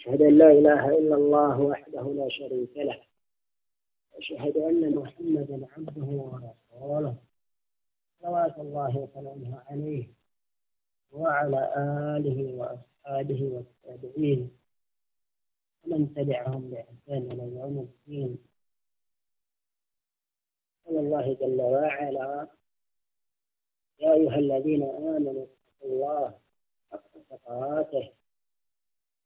أشهد أن لا إله إلا الله وحده لا شريك له. أشهد أن محمدا عبده ورسوله. صلوات الله وسلامه عليه وعلى آله وأصحابه والتابعين. ومن تبعهم بإحسان إلى يوم الدين. قال الله جل وعلا يا أيها الذين آمنوا اتقوا الله حق تقاته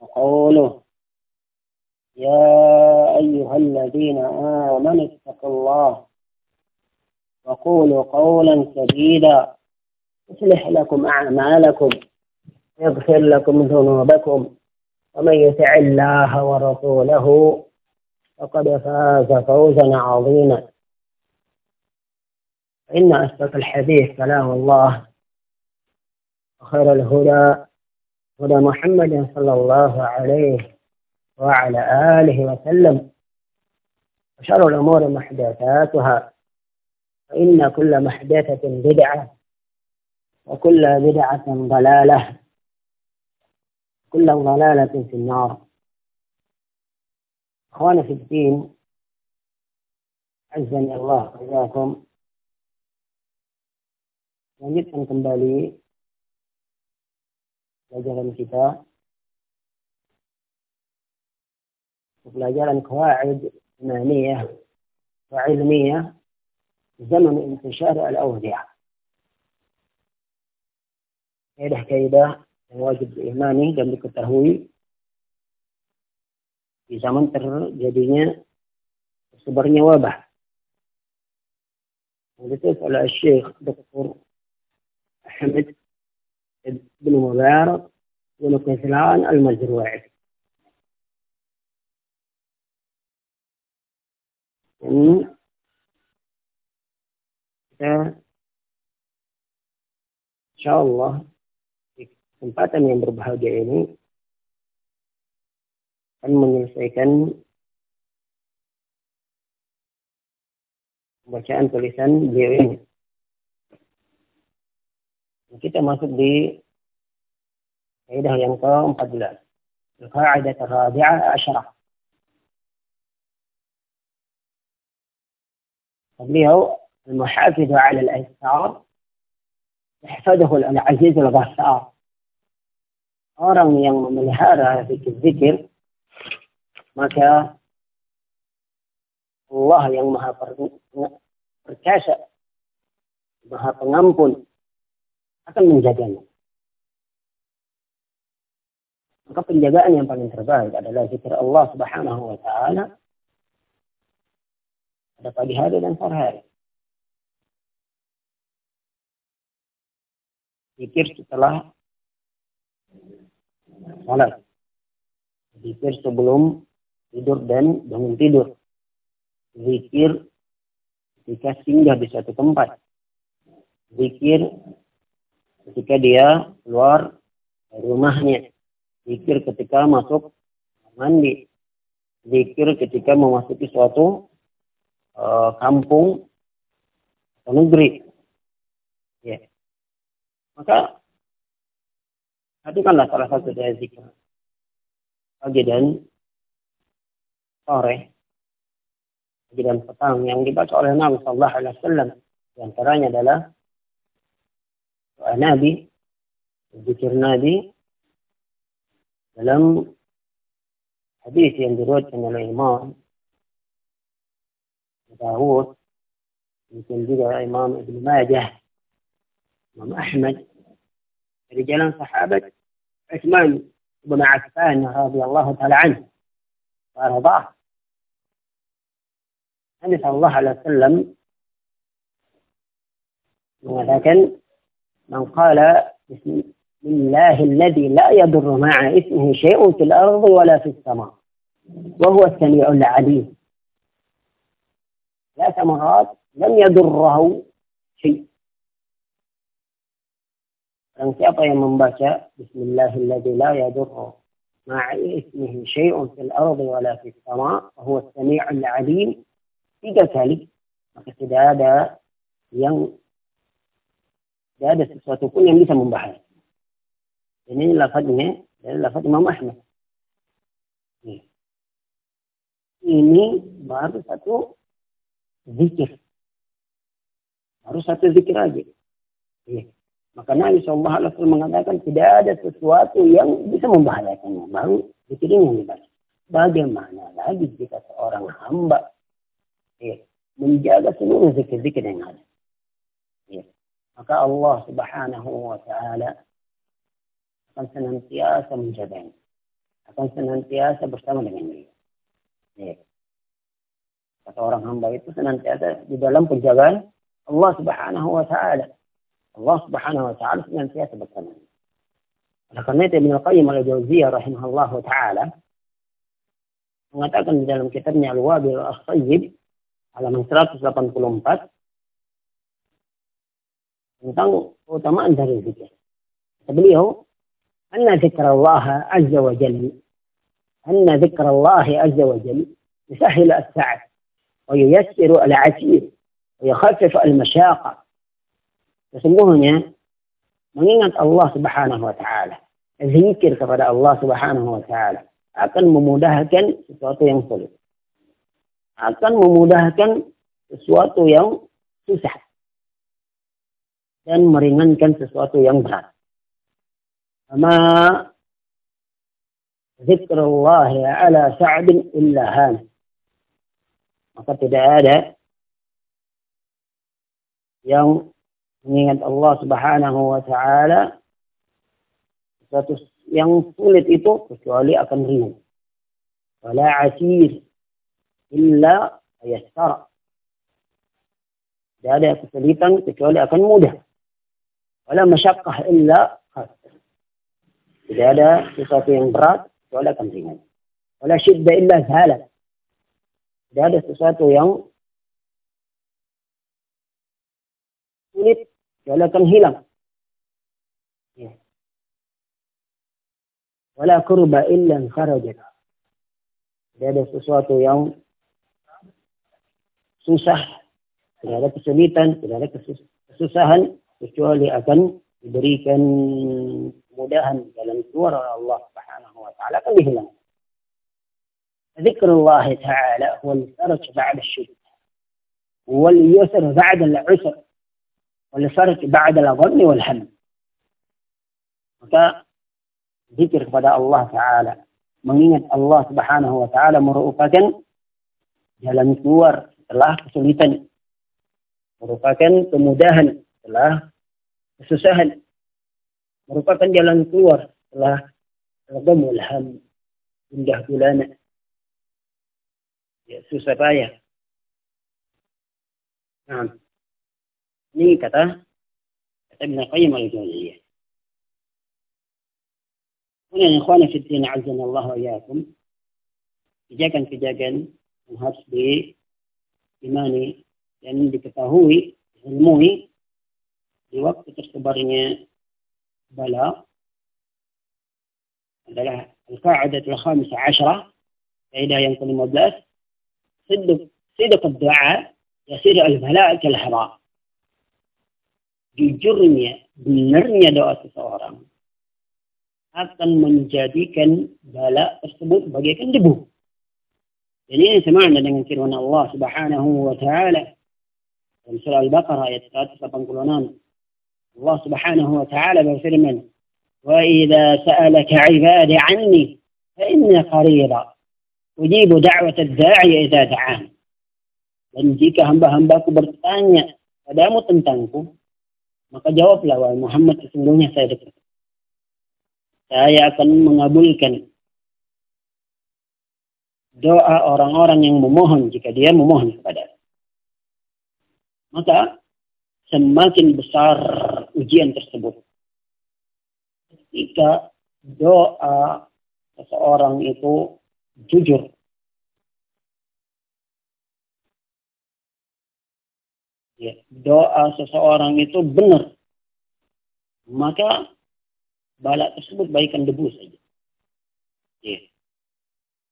وقوله يا أيها الذين آمنوا اتقوا الله وقولوا قولا سديدا يصلح لكم أعمالكم يغفر لكم ذنوبكم ومن يطع الله ورسوله فقد فاز فوزا عظيما إن أصدق الحديث كلام الله وخير الهدى هدى محمد صلى الله عليه وعلى آله وسلم. وشر الأمور محدثاتها. فإن كل محدثة بدعة وكل بدعة ضلالة. كل ضلالة في النار. أخوانا في الدين عزني الله وإياكم. lanjutkan kembali pelajaran kita pelajaran kawaid imaniyah wa ilmiyah zaman intishar al-awdi'ah kaidah-kaidah yang wajib diimani dan diketahui di zaman terjadinya sebarnya wabah. Ditulis oleh Syekh Dr. Ahmad بن مبارك بن كسلان المزروعي ini kita insya Allah di kesempatan yang berbahagia ini akan menyelesaikan bacaan tulisan beliau ini. Kita masuk di kaidah yang ke-14. Al-Qa'idah Rabi'ah Asyarah. Beliau المحافظ على الأسرار يحفظه العزيز الغفار orang yang memelihara zikir-zikir maka Allah yang maha perkasa maha pengampun akan menjaganya maka penjagaan yang paling terbaik adalah zikir Allah Subhanahu wa taala pada pagi hari dan sore hari. Zikir setelah salat. Zikir sebelum tidur dan bangun tidur. Zikir ketika singgah di suatu tempat. Zikir ketika dia keluar rumahnya. Zikir ketika masuk mandi. Zikir ketika memasuki suatu uh, kampung atau negeri. Ya. Maka Perhatikanlah salah satu dari zikir. Pagi dan sore. Pagi dan petang yang dibaca oleh Nabi Sallallahu Alaihi Wasallam. Di antaranya adalah نادي ذكر نادي فلم حديث يندرج أن الإمام داوود يمكن جدا إمام ابن ماجه إمام أحمد رجالا صحابة عثمان بن عفان رضي الله تعالى عنه وأرضاه. النبي صلى الله عليه وسلم ولكن من قال بسم الله الذي لا يضر مع اسمه شيء في الأرض ولا في السماء وهو السميع العليم. لا مرات لم يضره شيء. من سيطع من بكى بسم الله الذي لا يضر مع اسمه شيء في الأرض ولا في السماء وهو السميع العليم. في kali maka هذا tidak ada sesuatu pun yang bisa membahas. Ini lafadznya dari lafaz Imam Ahmad. Ini baru satu zikir. Baru satu zikir aja. Ya. Maka Nabi Sallallahu Alaihi Wasallam mengatakan tidak ada sesuatu yang bisa membahayakannya. Baru zikir ini yang dibahas. Bagaimana lagi jika seorang hamba ya, menjaga seluruh zikir-zikir yang ada. Maka Allah Subhanahu wa taala akan senantiasa menjaganya. Akan senantiasa bersama dengan dia. Ya. Kata orang hamba itu senantiasa di dalam penjagaan Allah Subhanahu wa taala. Allah Subhanahu wa taala senantiasa bersama. Oleh karena itu Ibn Al-Qayyim al-Jauziyah rahimahullah taala mengatakan di dalam kitabnya Al-Wabil As-Sayyib halaman 184 tentang keutamaan dari zikir. Beliau, "Anna zikrullah azza wa jalla anna zikrullah azza wa jalla يسهل السعي وييسر العسير ويخفف المشاقة sesungguhnya mengingat Allah Subhanahu wa taala zikir kepada Allah Subhanahu wa taala akan memudahkan sesuatu yang sulit akan memudahkan sesuatu yang susah dan meringankan sesuatu yang berat. Sama zikrullah ala sa'bin illa han. Maka tidak ada yang mengingat Allah Subhanahu wa taala sesuatu yang sulit itu kecuali akan ringan. Wala asir illa yassara. Tidak ada kesulitan kecuali akan mudah. Wala masyakkah illa Tidak ada sesuatu yang berat kecuali akan ringan. Wala syidda illa zahalat. Tidak ada sesuatu yang sulit kecuali akan hilang. Ya. Wala kurba illa kharajat. Tidak ada sesuatu yang susah, tidak ada kesulitan, tidak ada kesusahan, kecuali akan diberikan kemudahan dalam oleh Allah Subhanahu wa taala akan dihilang. ذكر الله تعالى هو الفرج بعد الشدة واليسر بعد العسر والفرج بعد الظن والهم maka zikir kepada Allah Ta'ala mengingat Allah Subhanahu wa Ta'ala merupakan jalan keluar setelah kesulitan. Merupakan kemudahan setelah kesusahan. Merupakan jalan keluar setelah radamul ham, indah gulana. Ya, susah payah. Nah, ini kata kata Ibn Qayyim al-Jauziyah. Kemudian ikhwana fi din azza Allah wa iyyakum. Pijakan-pijakan yang harus di imani dan diketahui, ilmui waktu tersebarnya bala adalah al-qa'idah al-khamisah asyarah kaidah yang ke-15 sidq sidq doa yasir al-bala kal-hara jujurnya benarnya doa seseorang akan menjadikan bala tersebut bagaikan debu Jadi ini semakna dengan firman Allah Subhanahu wa taala dalam surah Al-Baqarah ayat 186. Taala berfirman, "Wa idza sa'alaka 'ibadi 'anni fa inni qarib ujibu da'wat ad-da'i idza da'an. Dan jika hamba-hambaku bertanya padamu tentangku, maka jawablah wahai Muhammad sesungguhnya saya dekat. Saya akan mengabulkan doa orang-orang yang memohon jika dia memohon kepada maka semakin besar ujian tersebut. Ketika doa seseorang itu jujur. Ya, doa seseorang itu benar. Maka bala tersebut baikkan debu saja. Ya.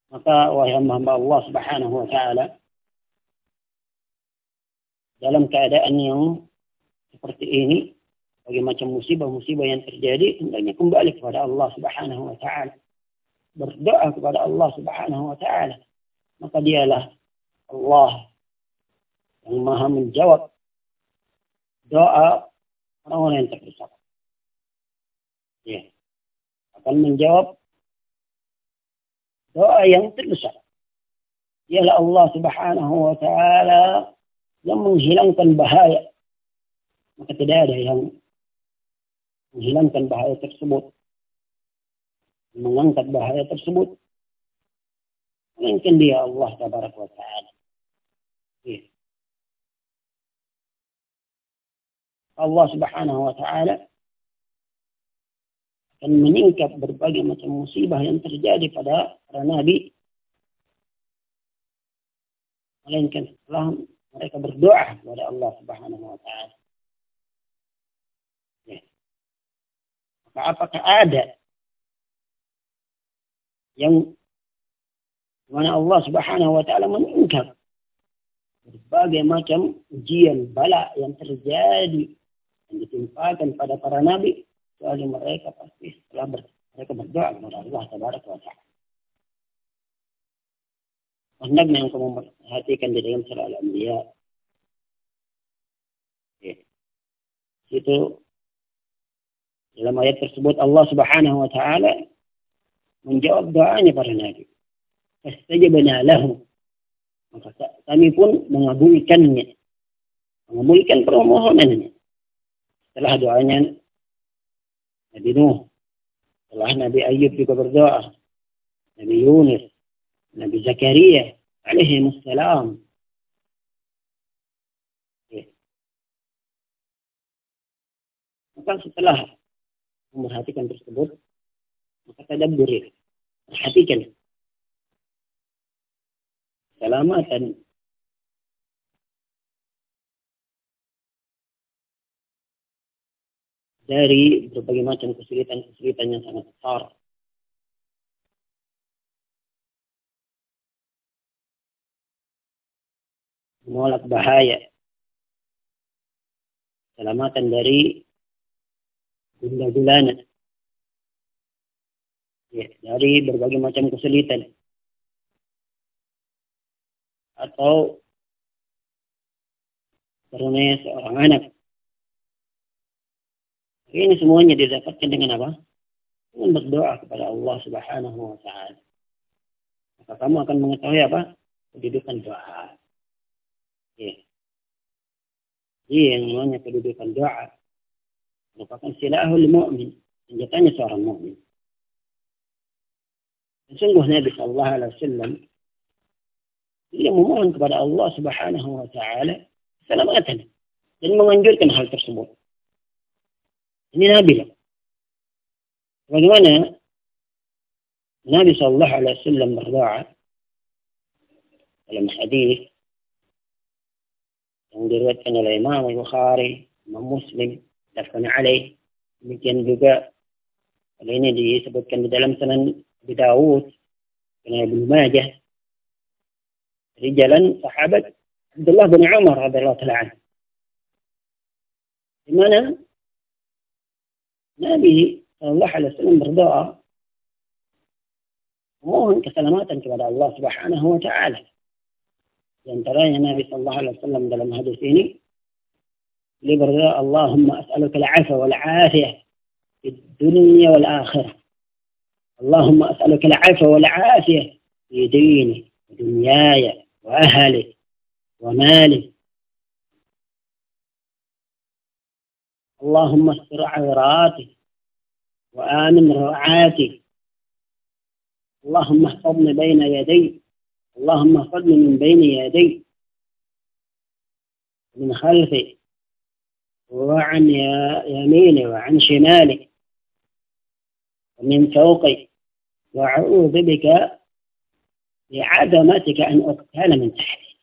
Maka wahai hamba Allah Subhanahu wa taala dalam keadaan yang seperti ini, bagi macam musibah-musibah yang terjadi, hendaknya kembali kepada Allah Subhanahu wa taala. Berdoa kepada Allah Subhanahu wa taala. Maka dialah Allah yang Maha menjawab doa orang-orang yang terdesak. Ya. Akan menjawab doa yang terdesak. Dialah Allah Subhanahu wa taala yang menghilangkan bahaya. Maka tidak ada yang menghilangkan bahaya tersebut. Mengangkat bahaya tersebut. Melainkan dia Allah Tabaraka wa Ta'ala. Ya. Allah Subhanahu wa Ta'ala akan menyingkap berbagai macam musibah yang terjadi pada para nabi melainkan setelah mereka berdoa kepada Allah Subhanahu wa taala. Maka apakah ada yang mana Allah Subhanahu wa taala meningkat berbagai macam ujian bala yang terjadi yang ditimpakan pada para nabi kecuali mereka pasti setelah ber, mereka berdoa kepada Allah Tabaraka wa taala. hendaknya engkau memperhatikan di dalam surah Al-Anbiya. Ya. Dalam ayat tersebut Allah Subhanahu wa taala menjawab doanya para nabi. Fastajabna lahu. Maka kami pun mengabulkannya. Mengabulkan permohonannya. Setelah doanya Nabi Nuh. Setelah Nabi Ayub juga berdoa. Nabi Yunus. Nabi Zakaria alaihi wassalam. Maka setelah memperhatikan tersebut, maka tadabburi. Perhatikan. Keselamatan dari berbagai macam kesulitan-kesulitan yang sangat besar menolak bahaya. Selamatan dari gunda gulana. Ya, dari berbagai macam kesulitan. Atau karunia seorang anak. Ini semuanya didapatkan dengan apa? Dengan berdoa kepada Allah Subhanahu wa taala. Maka kamu akan mengetahui apa? Kedudukan doa. Iya. Iya yang namanya kedudukan doa merupakan silahul mu'min. Senjatanya seorang mu'min. Sungguh Nabi Sallallahu Alaihi Wasallam dia memohon kepada Allah Subhanahu Wa Taala keselamatan dan menganjurkan hal tersebut. Ini Nabi lah. Bagaimana Nabi Sallallahu Alaihi Wasallam berdoa dalam hadis yang diriwayatkan oleh Imam Bukhari, Imam Muslim, dafkan alaih. Demikian juga hal ini disebutkan di dalam Sunan Abi Dawud, Sunan Ibnu Majah. Dari jalan sahabat Abdullah bin Umar radhiyallahu taala Di mana Nabi Sallallahu Alaihi Wasallam berdoa memohon keselamatan kepada Allah Subhanahu Wa Taala. Di antaranya Nabi Sallallahu Alaihi Wasallam dalam hadis ini لبرضاء اللهم أسألك العفو والعافية في الدنيا والآخرة. اللهم أسألك العفو والعافية في ديني ودنياي وأهلي ومالي. اللهم استر عوراتي وآمن رعاتي اللهم احفظني بين يدي. اللهم احفظني من بين يدي. من خلفي. وعن يميني وعن شمالي ومن فوقي. وأعوذ بك لعدمتك أن أقتل من تحتي.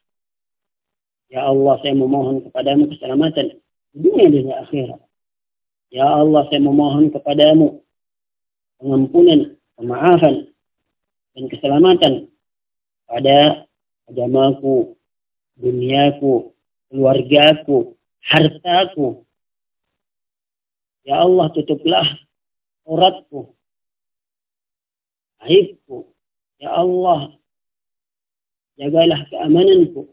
يا الله سيمموهن قدامك سلامة. دنيا للأخيرة يا الله سيمموهن قدامك pengampunan dan kemaafan dan keselamatan pada agamaku, duniaku, keluargaku, hartaku. Ya Allah, tutuplah uratku, aibku. Ya Allah, jagalah keamananku.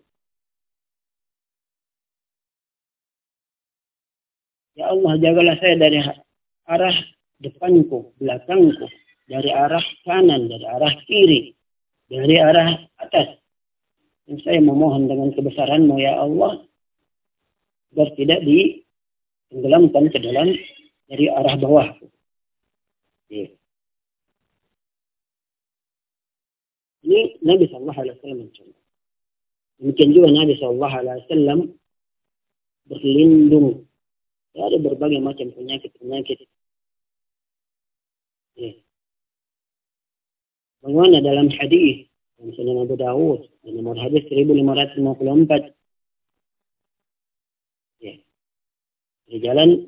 Ya Allah, jagalah saya dari arah depanku, belakangku, dari arah kanan, dari arah kiri, dari arah atas. Dan saya memohon dengan kebesaranmu, Ya Allah, agar tidak ditenggelamkan ke dalam dari arah bawah. Ya. Ini Nabi Sallallahu Alaihi Wasallam mencontoh. Demikian juga Nabi Sallallahu Alaihi Wasallam berlindung dari berbagai macam penyakit-penyakit. Ya. Bagaimana dalam hadis Sunan Abu Dawud nomor hadis 1554 di jalan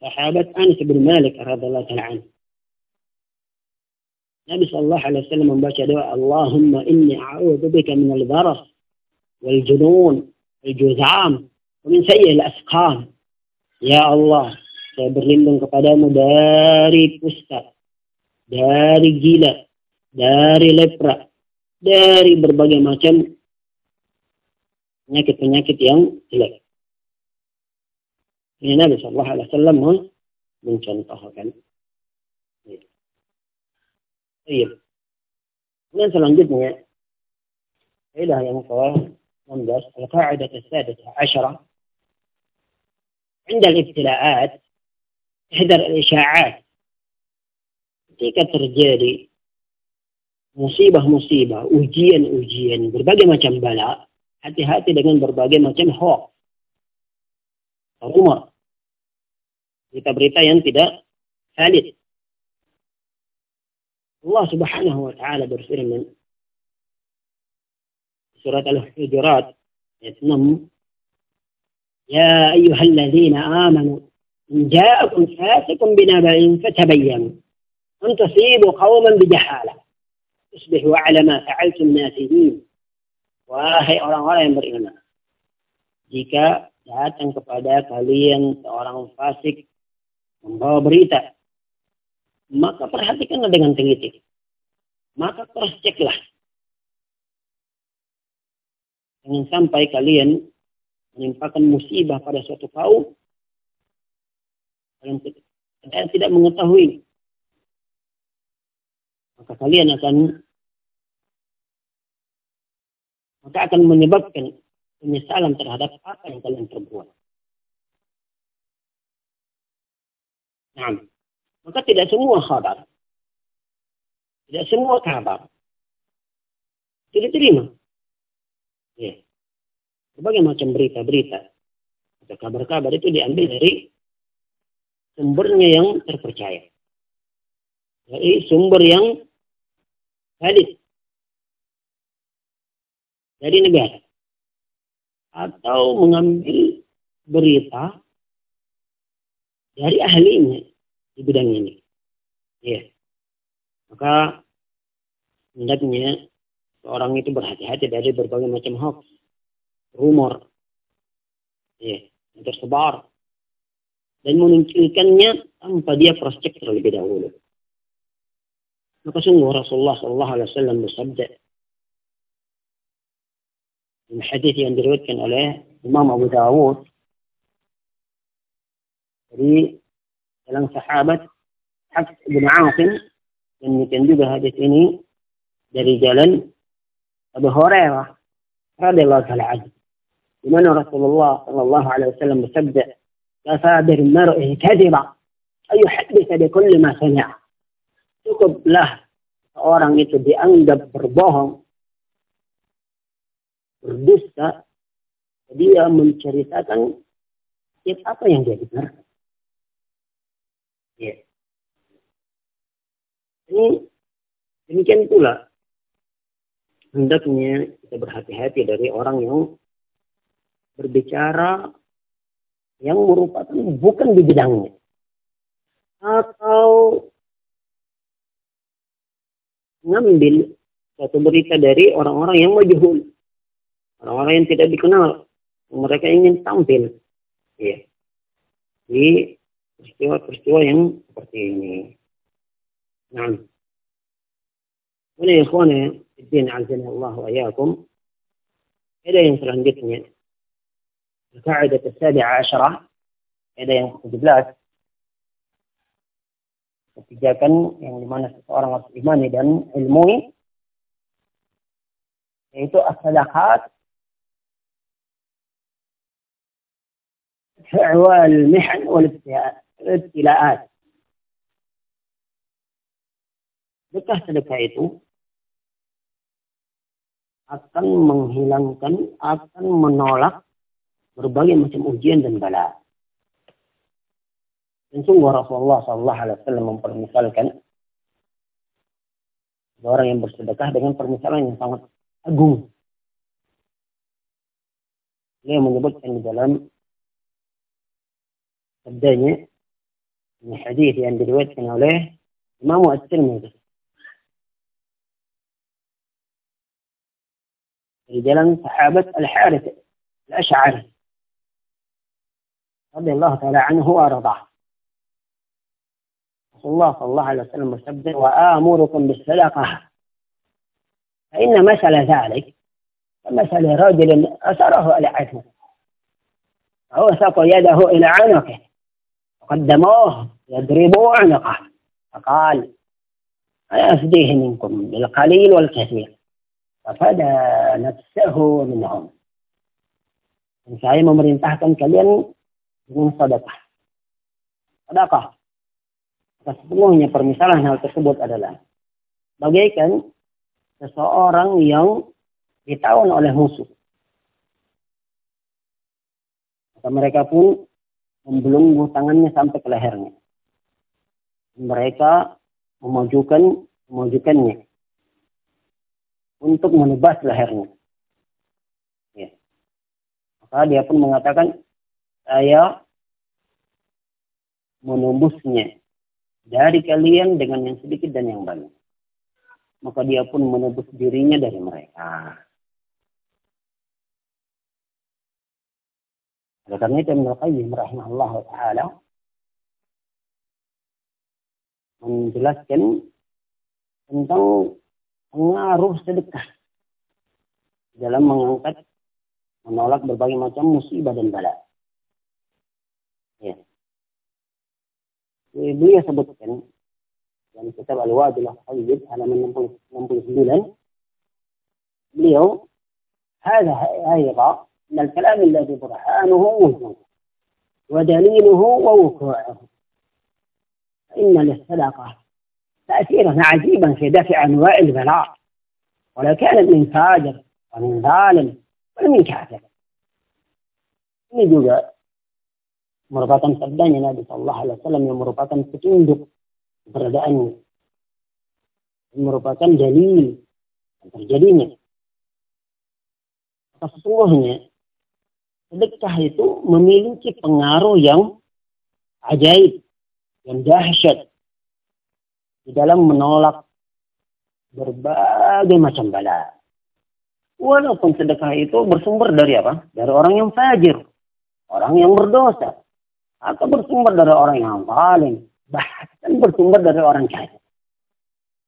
sahabat Anas bin Malik radhiyallahu taala anhu Nabi sallallahu alaihi wasallam membaca doa Allahumma inni a'udzu bika min al-baras wal junun wal juzam ومن سيء الأسقام Ya Allah, saya berlindung kepadamu dari kusta, dari gila, dari lepra, dari berbagai macam penyakit-penyakit yang jelek. Ini Nabi Sallallahu Alaihi Wasallam mencontohkan. Iya. Kemudian selanjutnya, kaidah yang ke-16, al-qa'idah as-sadisah asyarah عند الابتلاءات احذر الإشاعات ketika terjadi musibah-musibah, ujian-ujian, berbagai macam bala, hati-hati dengan berbagai macam hoax, rumor, berita-berita yang tidak valid. Allah Subhanahu wa taala berfirman surat Al-Hujurat ayat 6 يا أيها الذين آمنوا إن جاءكم فاسق بنبأ فتبينوا أن تصيبوا قوما بجهالة تصبحوا على ما فعلتم ناسدين Wahai orang-orang yang beriman, jika datang kepada kalian seorang fasik membawa berita, maka perhatikanlah dengan teliti. Maka cross ceklah. Jangan sampai kalian menimpakan musibah pada suatu kaum yang tidak mengetahui maka kalian akan maka akan menyebabkan penyesalan terhadap apa yang kalian perbuat. Nah, maka tidak semua kabar, tidak semua kabar tidak terima. Ya berbagai macam berita-berita atau kabar-kabar itu diambil dari sumbernya yang terpercaya. Dari sumber yang valid dari negara. Atau mengambil berita dari ahlinya di bidang ini. Ya. Maka hendaknya seorang itu berhati-hati dari berbagai macam hoax rumor ya, yang tersebar dan menunjukkannya tanpa dia cross check terlebih dahulu. Maka sungguh Rasulullah Sallallahu Alaihi Wasallam bersabda dalam hadis yang diriwayatkan oleh Imam Abu Dawud dalam sahabat Hafs bin Asim demikian juga hadis ini dari jalan Abu Hurairah radhiyallahu taala anhu. Di mana Rasulullah sallallahu alaihi wasallam bersabda, "Kafa bil mar'i kadiba ay yuhaddith bi kulli ma sami'a." Cukuplah orang itu dianggap berbohong, berdusta, dia menceritakan setiap apa yang dia dengar. Ya. Ini demikian pula. Hendaknya kita berhati-hati dari orang yang berbicara yang merupakan bukan di bidangnya. Atau mengambil satu berita dari orang-orang yang majhul. Orang-orang yang tidak dikenal. Mereka ingin tampil. Ya di peristiwa-peristiwa yang seperti ini nah ini ikhwan الدين عزنا الله وإياكم إلى yang selanjutnya القاعدة السابعة عشرة إلى yang ke-17 kebijakan yang dimana seseorang harus imani dan ilmui yaitu as-sadaqat أعوال المحن ibtilaat. Sedekah sedekah itu akan menghilangkan, akan menolak berbagai macam ujian dan bala. Dan sungguh Rasulullah Shallallahu Alaihi Wasallam mempermisalkan orang yang bersedekah dengan permisalan yang sangat agung. Dia menyebutkan di dalam sabdanya hadis yang diriwayatkan oleh Imam At-Tirmidzi في jalan sahabat Al-Harith Al-Ash'ari رضي الله تعالى عنه وأرضاه. رسول الله صلى الله عليه وسلم مسبح وآمركم بالصدقة. فإن مثل ذلك كمثل رجل أسره على عثمه فأوثق يده إلى عنقه. وقدموه يضربوا عنقه فقال أنا أفديه منكم بالقليل والكثير Fafada nafsahu minhum. Dan saya memerintahkan kalian dengan sedekah. Sedekah. Sesungguhnya permisalan hal tersebut adalah bagaikan seseorang yang ditawan oleh musuh. Maka mereka pun membelunggu tangannya sampai ke lehernya. Mereka memajukan memajukannya untuk menebas lehernya. Ya. Maka dia pun mengatakan, saya menembusnya dari kalian dengan yang sedikit dan yang banyak. Maka dia pun menebus dirinya dari mereka. Oleh karena itu Ibn Qayyim rahimahullah ta'ala menjelaskan tentang pengaruh sedekah dalam mengangkat menolak berbagai macam musibah dan bala. Ya. Beliau sebutkan dalam kitab Al-Wadilah Qayyid halaman 69 beliau هذا أيضا ان الكلام الذي برهانه وجوده ودليله ووقوعه فإن للصدقة تأثيرا عجيبا في دفع أنواع البلاء ولو كان من فاجر ومن ظالم ومن كافر نجد مربطا صدان النبي صلى الله عليه وسلم مربطا فتندق برد أن مربطا دليل terjadinya. Sesungguhnya sedekah itu memiliki pengaruh yang ajaib, yang dahsyat di dalam menolak berbagai macam bala. Walaupun sedekah itu bersumber dari apa? Dari orang yang fajir, orang yang berdosa, atau bersumber dari orang yang zalim, bahkan bersumber dari orang kafir.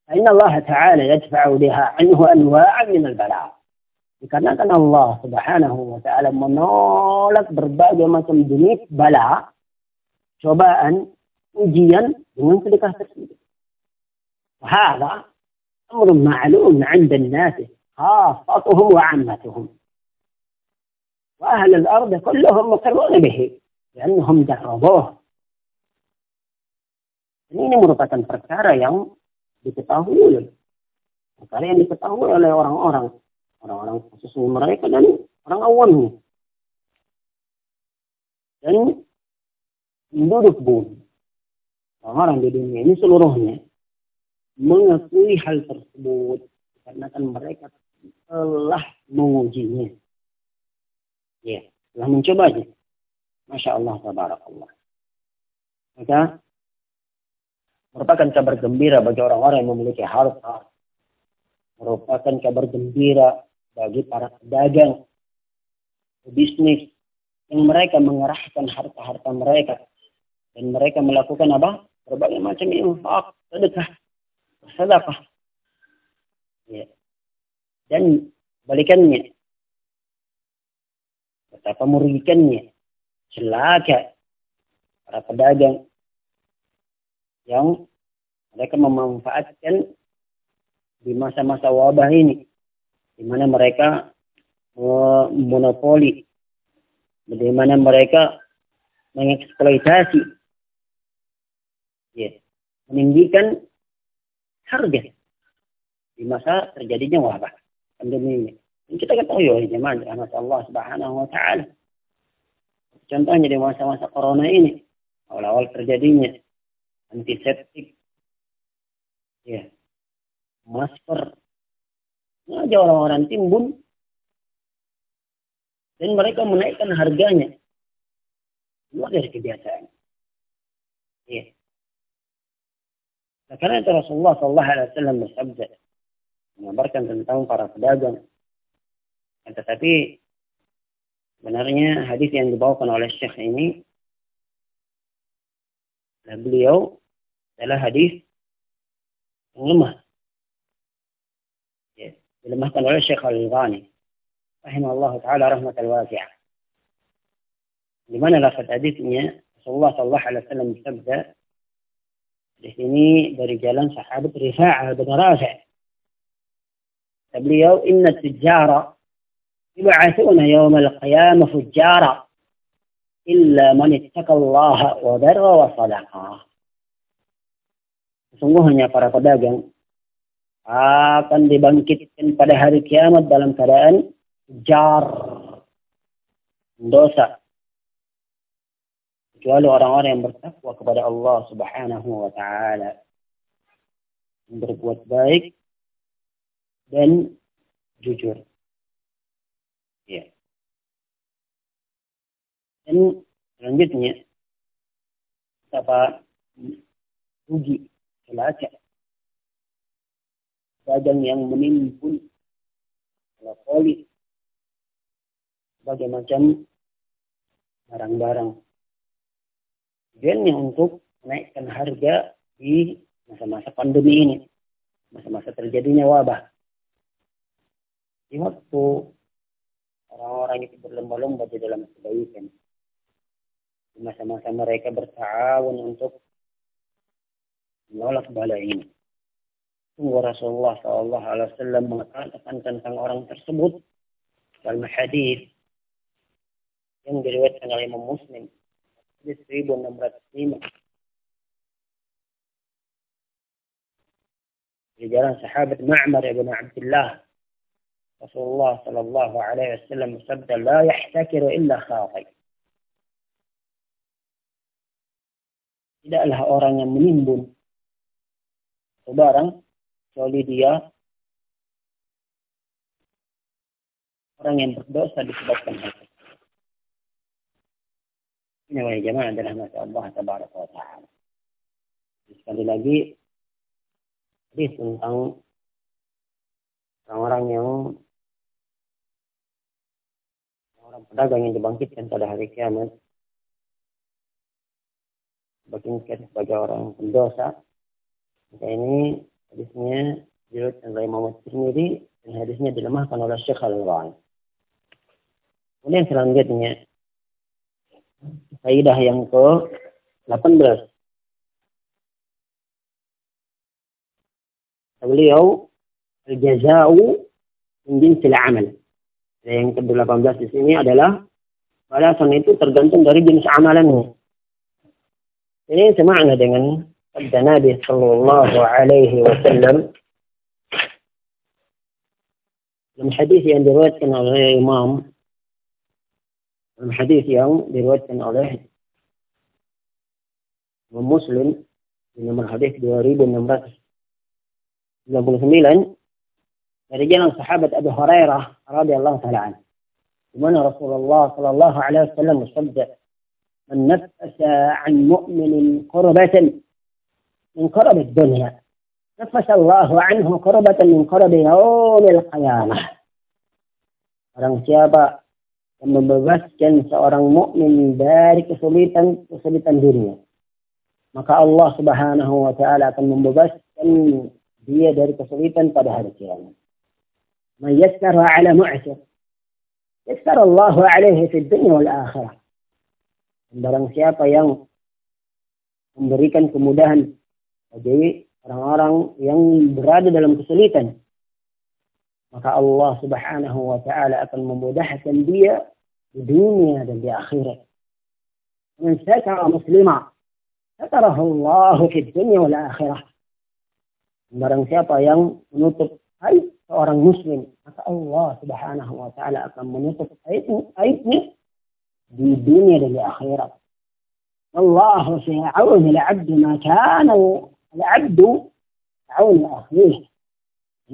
Inna Allah Ta'ala yadfa'u biha anhu anwa'a min al-bala. Dikarenakan Allah Subhanahu wa taala menolak berbagai macam jenis bala, cobaan, ujian dengan sedekah tersebut. هذا أمر معلوم عند الناس خاصتهم وعامتهم وأهل الأرض كلهم مقرون به لأنهم جربوه ini merupakan perkara yang diketahui perkara yang diketahui oleh orang-orang orang-orang khusus mereka dan orang awamnya dan penduduk bumi orang di dunia ini seluruhnya mengakui hal tersebut karena kan mereka telah mengujinya. Ya, telah mencobanya. Masya Allah, tabarakallah. Maka merupakan kabar gembira bagi orang-orang yang memiliki harta. Merupakan kabar gembira bagi para pedagang, bisnis, yang mereka mengerahkan harta-harta mereka. Dan mereka melakukan apa? Berbagai macam infak, sedekah, sedekah. Ya. Dan balikannya. Betapa merugikannya. Celaka para pedagang yang mereka memanfaatkan di masa-masa wabah ini di mana mereka monopoli di mana mereka mengeksploitasi ya meninggikan harga di masa terjadinya wabah pandemi ini. Dan kita ketahui ya jemaah rahmat Allah Subhanahu wa taala. Contohnya di masa-masa corona ini, awal-awal terjadinya antiseptik, ya, masker, aja orang-orang timbun dan mereka menaikkan harganya luar dari kebiasaan. Ya. Nah, karena itu Rasulullah Sallallahu Alaihi Wasallam bersabda mengabarkan tentang para pedagang. Nah, tetapi sebenarnya hadis yang dibawakan oleh Syekh ini beliau adalah hadis yang lemah. لما طلعوا الشيخ الغاني رحمه الله تعالى رحمة الواسعة. لمن لفت أديتني صلى الله صلى الله عليه وسلم سبدا لحيني برجالا صحابة رفاعة بدرافع تبليو إن التجارة يبعثون يوم القيامة فجارة إلا من اتقى الله وبر وصدقه. Sungguhnya para pedagang akan dibangkitkan pada hari kiamat dalam keadaan jar dosa kecuali orang-orang yang bertakwa kepada Allah Subhanahu wa taala berbuat baik dan jujur. Ya. Dan selanjutnya apa rugi celaka dagang yang menimbun monopoli sebagai macam barang-barang tujuannya untuk menaikkan harga di masa-masa pandemi ini, masa-masa terjadinya wabah. Di waktu orang-orang itu berlomba-lomba di dalam kebaikan, di masa-masa mereka bertawun untuk menolak bala ini. Sungguh Rasulullah Shallallahu Alaihi Wasallam mengatakan tentang orang tersebut dalam hadis yang diriwayatkan oleh Imam Muslim di 1605 di jalan sahabat Ma'mar ibn Abdullah Rasulullah Shallallahu Alaihi Wasallam bersabda la yahtakiru illa khafi." tidaklah orang yang menimbun barang kecuali dia orang yang berdosa disebabkan hal Ini wahai jamaah adalah masa Allah tabaraka wa ta'ala. Sekali lagi, hadis tentang orang-orang yang orang pedagang yang dibangkitkan pada hari kiamat dibangkitkan sebagai orang pendosa. Maka ini hadisnya diriwayatkan oleh Muhammad Tirmidzi dan hadisnya dilemahkan oleh Syekh Al-Albani. Kemudian selanjutnya Faidah yang ke 18. Beliau Al-jaza'u min jinsil amal. Yang ke-18 di sini adalah balasan itu tergantung dari jenis amalannya. Ini semakna dengan النبي صلى الله عليه وسلم. من حديث عند روايتنا على الإمام من حديث يوم روايتنا عليه ومسلم من الحديث 2699 رجال صحابة أبي هريرة رضي الله تعالى عنه. ومن رسول الله صلى الله عليه وسلم صدق من نفس عن مؤمن قربة. Qurab ad-dunya, nafasa Allah 'anhu qurbatan min qurab yawm al-qiyamah." Orang siapa yang membebaskan seorang mukmin dari kesulitan kesulitan dunia, maka Allah Subhanahu wa taala akan membebaskan dia dari kesulitan pada hari kiamat. Man yassara ala mu'sir yassara Allah alaihi fi dunya wal akhirah. Barang siapa yang memberikan kemudahan bagi orang-orang yang berada dalam kesulitan, maka Allah Subhanahu wa taala akan memudahkan dia di dunia dan di akhirat. Man satara muslimah Satarahu Allah fi dunia wal akhirah. Barang siapa yang menutup aib seorang muslim, maka Allah Subhanahu wa taala akan menutup aibnya, di dunia dan di akhirat. Allah fi auni al-'abd ma kana al-'abd auni akhihi.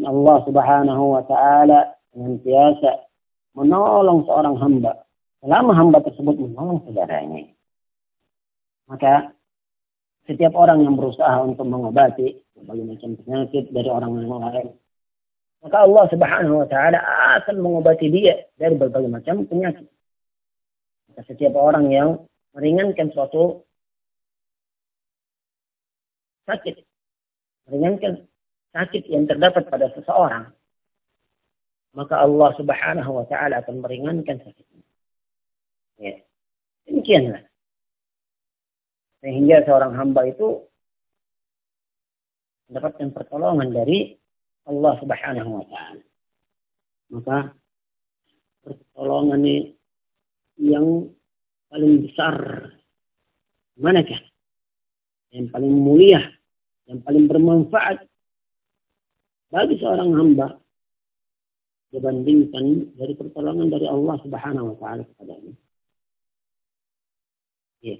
Allah Subhanahu wa taala senantiasa menolong seorang hamba selama hamba tersebut menolong saudaranya. Maka setiap orang yang berusaha untuk mengobati berbagai macam penyakit dari orang lain, maka Allah Subhanahu wa taala akan mengobati dia dari berbagai macam penyakit. Maka setiap orang yang meringankan suatu sakit, meringankan sakit yang terdapat pada seseorang, maka Allah Subhanahu wa taala akan meringankan sakitnya. Ya. Demikianlah. Sehingga seorang hamba itu mendapatkan pertolongan dari Allah Subhanahu wa taala. Maka pertolongan yang paling besar manakah? Yang paling mulia, yang paling bermanfaat bagi seorang hamba dibandingkan dari pertolongan dari Allah Subhanahu wa taala kepadanya. Ya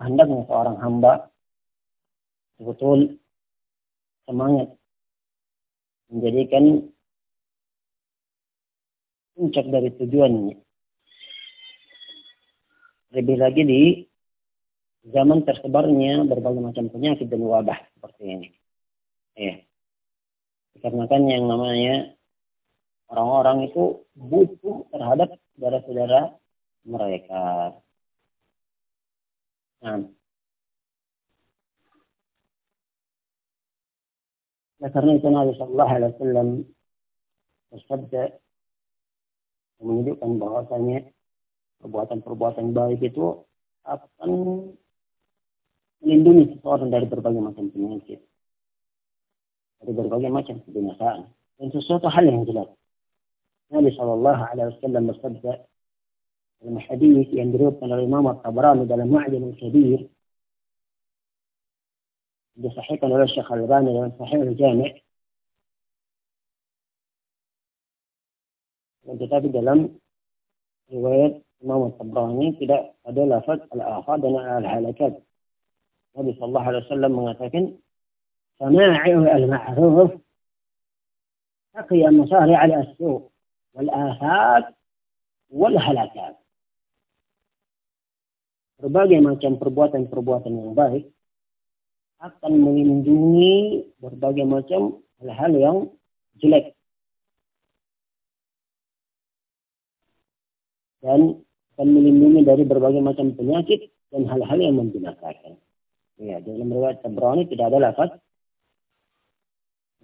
hendaknya seorang hamba betul semangat menjadikan puncak dari tujuannya. Lebih lagi di zaman tersebarnya berbagai macam penyakit dan wabah seperti ini. Ya. Dikarenakan yang namanya orang-orang itu butuh terhadap saudara-saudara mereka. Nah. Karena itu Nabi Sallallahu Alaihi Wasallam bersabda menunjukkan bahwasanya perbuatan-perbuatan baik itu akan melindungi seseorang dari berbagai macam penyakit, dari berbagai macam kebinasaan, dan sesuatu hal yang jelas. Nabi Shallallahu Alaihi Wasallam bersabda, dalam hadis yang diriwayatkan oleh Imam At-Tabrani dalam Mu'jam Al-Kabir disahihkan oleh Syekh Al-Albani dalam Sahih Al-Jami' dan tetapi dalam riwayat Imam At-Tabrani tidak ada lafaz al-afad dan al-halakat Nabi sallallahu alaihi wasallam mengatakan sama'i'u al-ma'ruf تقي مصارع السوء والآفات والهلاكات berbagai macam perbuatan-perbuatan yang baik akan melindungi berbagai macam hal-hal yang jelek. Dan akan melindungi dari berbagai macam penyakit dan hal-hal yang membinasakan. Ya, dalam riwayat Tabrani tidak ada lafaz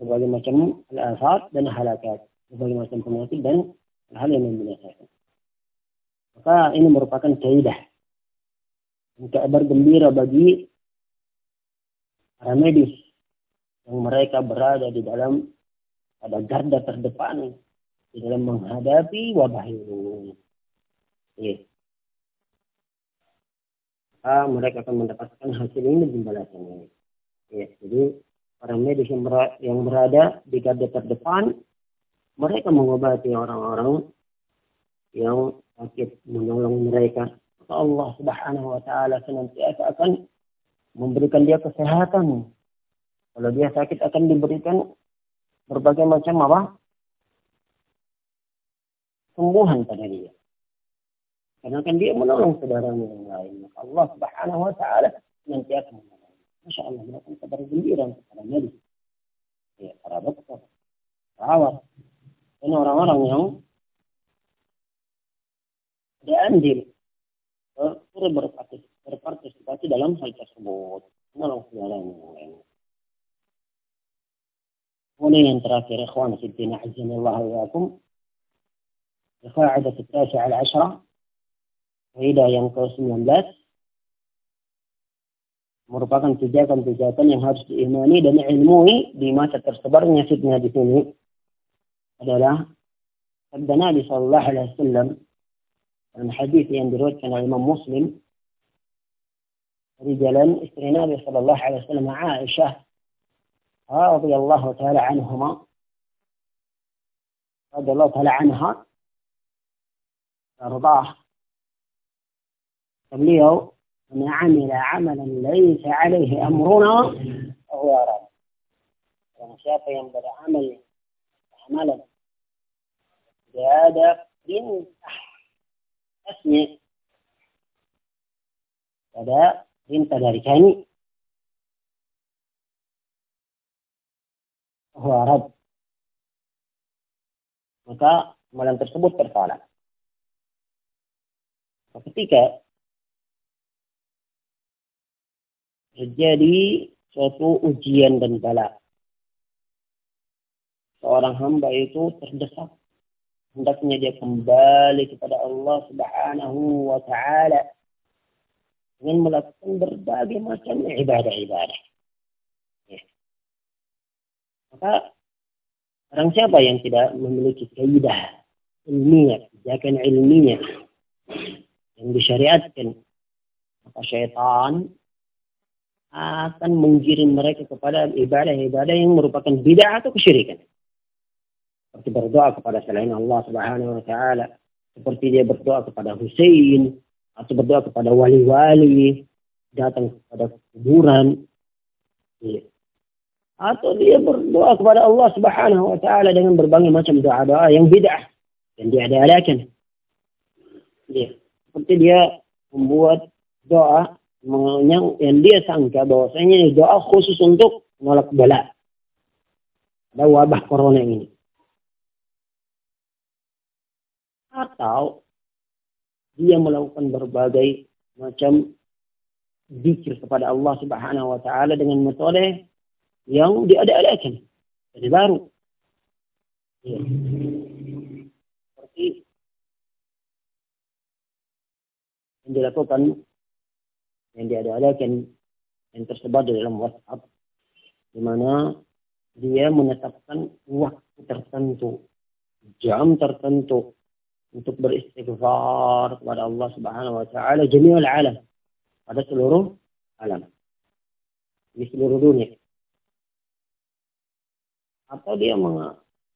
berbagai macam al-afat dan halakat, berbagai macam penyakit dan hal-hal yang membinasakan. Maka ini merupakan kaidah kabar gembira bagi para medis yang mereka berada di dalam pada garda terdepan di dalam menghadapi wabah ini. Ya. Maka mereka akan mendapatkan hasil ini di balasannya. Ya, jadi para medis yang, yang berada di garda terdepan, mereka mengobati orang-orang yang sakit, menolong mereka. Allah Subhanahu wa taala senantiasa akan memberikan dia kesehatan. Kalau dia sakit akan diberikan berbagai macam apa? Sembuhan pada dia. Karena kan dia menolong saudaranya yang lain. Maka Allah Subhanahu wa taala senantiasa menolong. Masya Allah, melakukan kabar gembira para medis. Ya, para dokter, perawat, dan orang-orang yang diambil turut berpartisipasi dalam hal tersebut. Menolong saudaranya yang lain. Kemudian yang terakhir, ikhwan fiddin, Allah wa yakum. القاعدة التاسعة العشرة وإذا yang ke-19 merupakan pijakan-pijakan yang harus diimani dan diilmui di masa tersebarnya fitnah di sini adalah sabda Nabi Sallallahu Alaihi Wasallam dalam hadis yang diriwayatkan oleh Imam Muslim dari jalan istri Nabi Sallallahu Alaihi Wasallam Aisyah radhiyallahu taala anhuma radhiyallahu taala anha طب اليوم من عمل عملا ليس عليه أمرنا فهو رد أنا شاف ينبغي عمل عملا بهذا من أسمع. هذا من dari kami bahwa Arab maka malam tersebut tertolak ketika terjadi suatu ujian dan bala. Seorang hamba itu terdesak. Hendaknya dia kembali kepada Allah subhanahu wa ta'ala. Dengan melakukan berbagai macam ibadah-ibadah. Ya. Maka orang siapa yang tidak memiliki kaidah ilmiah, kebijakan ilmiah yang disyariatkan, maka syaitan akan menggiring mereka kepada ibadah-ibadah yang merupakan bid'ah atau kesyirikan. Seperti berdoa kepada selain Allah Subhanahu wa taala, seperti dia berdoa kepada Hussein atau berdoa kepada wali-wali, datang kepada kuburan. Ya. Atau dia berdoa kepada Allah Subhanahu wa taala dengan berbagai macam doa-doa yang bid'ah yang diadakan. Ya. Seperti dia membuat doa yang, yang dia sangka bahwasanya doa khusus untuk menolak bala. Ada wabah corona ini. Atau dia melakukan berbagai macam zikir kepada Allah Subhanahu wa taala dengan metode yang diada-adakan. Jadi baru. Ya. Seperti yang dilakukan yang diadakan yang tersebar di dalam WhatsApp di mana dia menetapkan waktu tertentu, jam tertentu untuk beristighfar kepada Allah Subhanahu wa taala jami'ul alam pada seluruh alam. Di seluruh dunia. Atau dia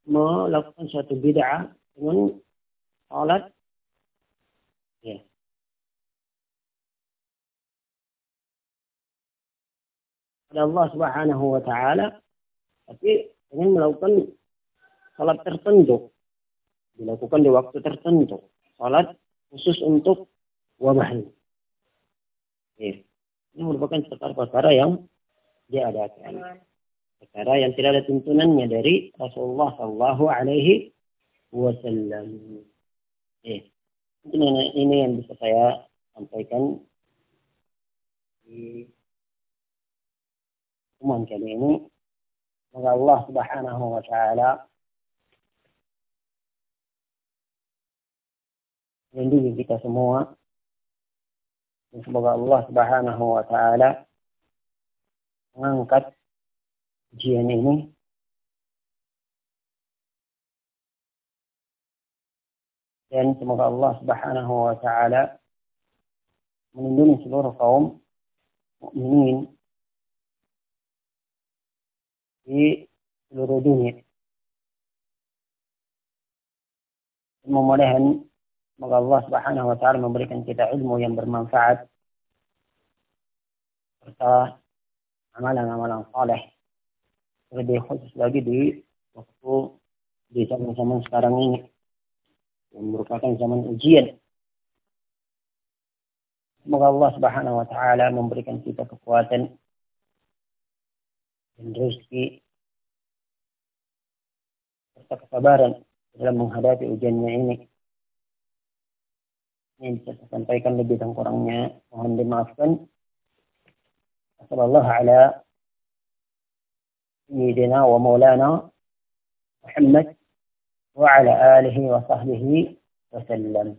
melakukan suatu bid'ah dengan salat ya, kepada Allah Subhanahu wa taala. Tapi ingin melakukan salat tertentu. Dilakukan di waktu tertentu. Salat khusus untuk wabah ini. Ya. ini merupakan perkara-perkara yang diadakan perkara yang tidak ada tuntunannya dari Rasulullah Shallallahu Alaihi Wasallam. Ini, ini yang bisa saya sampaikan di hukuman kali ini Semoga Allah Subhanahu wa taala melindungi kita semua. Dan semoga Allah Subhanahu wa taala mengangkat ujian ini. Dan semoga Allah Subhanahu wa taala melindungi seluruh kaum mukminin di seluruh dunia. Mudah-mudahan semoga Allah Subhanahu wa taala memberikan kita ilmu yang bermanfaat serta amalan-amalan saleh. Lebih khusus lagi di waktu di zaman-zaman sekarang ini yang merupakan zaman ujian. Semoga Allah Subhanahu wa taala memberikan kita kekuatan dan rezeki serta kesabaran dalam menghadapi ujiannya ini. Ini bisa saya sampaikan lebih dan kurangnya. Mohon dimaafkan. Assalamualaikum ala Sayyidina wa maulana Muhammad wa ala alihi wa sahbihi wa sallam.